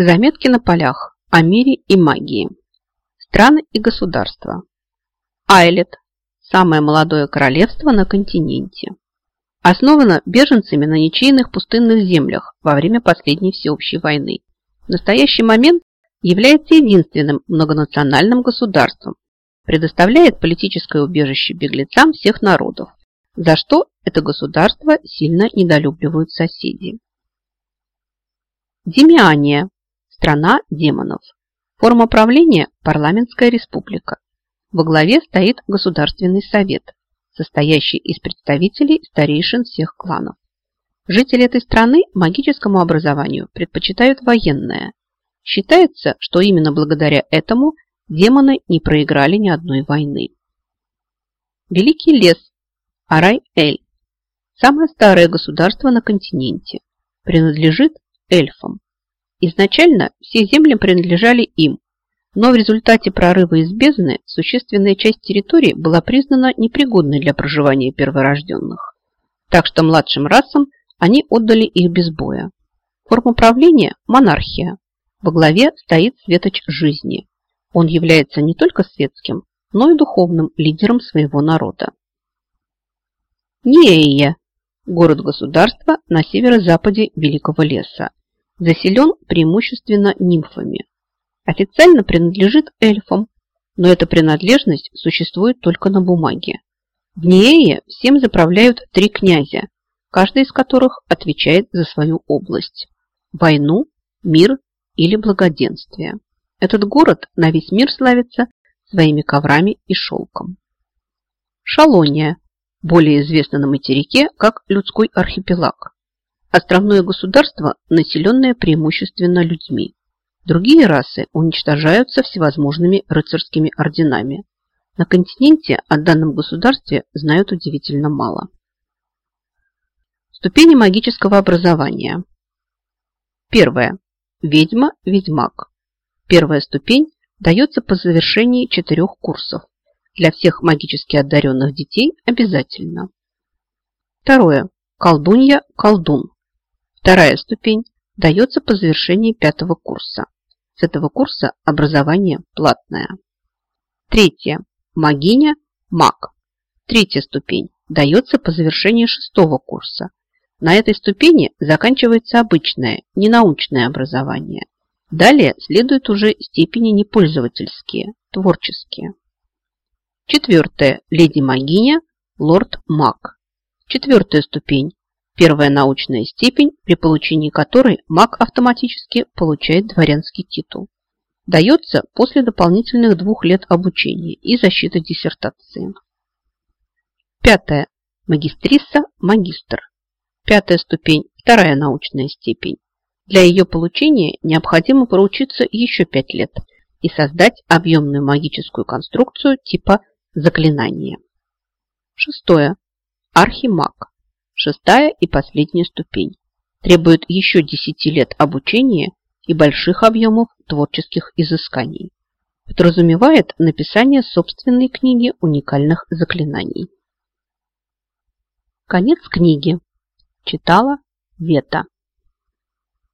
Заметки на полях о мире и магии. Страны и государства. Айлет – самое молодое королевство на континенте. Основано беженцами на ничейных пустынных землях во время последней всеобщей войны. В настоящий момент является единственным многонациональным государством, предоставляет политическое убежище беглецам всех народов, за что это государство сильно недолюбливают соседи. Демиания – страна демонов. Форма правления – парламентская республика. Во главе стоит Государственный совет, состоящий из представителей старейшин всех кланов. Жители этой страны магическому образованию предпочитают военное. Считается, что именно благодаря этому демоны не проиграли ни одной войны. Великий лес Арай-Эль – самое старое государство на континенте, принадлежит эльфам. Изначально все земли принадлежали им, но в результате прорыва из бездны существенная часть территории была признана непригодной для проживания перворожденных. Так что младшим расам они отдали их без боя. Форма правления – монархия. Во главе стоит светоч жизни. Он является не только светским, но и духовным лидером своего народа. Нея – город-государство на северо-западе Великого леса. Заселен преимущественно нимфами. Официально принадлежит эльфам, но эта принадлежность существует только на бумаге. В Неее всем заправляют три князя, каждый из которых отвечает за свою область – войну, мир или благоденствие. Этот город на весь мир славится своими коврами и шелком. Шалония – более известно на материке как людской архипелаг. Островное государство, населенное преимущественно людьми. Другие расы уничтожаются всевозможными рыцарскими орденами. На континенте о данном государстве знают удивительно мало. Ступени магического образования. Первая. Ведьма-ведьмак. Первая ступень дается по завершении четырех курсов для всех магически одаренных детей обязательно. Второе. Колдунья-колдун. Вторая ступень дается по завершении пятого курса. С этого курса образование платное. Третье. Магиня-маг. Третья ступень дается по завершении шестого курса. На этой ступени заканчивается обычное, ненаучное образование. Далее следуют уже степени непользовательские, творческие. Четвертое. Леди-магиня, лорд-маг. Четвертая ступень. Первая научная степень, при получении которой маг автоматически получает дворянский титул. Дается после дополнительных двух лет обучения и защиты диссертации. Пятое. Магистриса, магистр. Пятая ступень, вторая научная степень. Для ее получения необходимо проучиться еще пять лет и создать объемную магическую конструкцию типа Заклинание. Шестое. Архимаг. Шестая и последняя ступень. Требует еще 10 лет обучения и больших объемов творческих изысканий. Подразумевает написание собственной книги уникальных заклинаний. Конец книги. Читала Вета.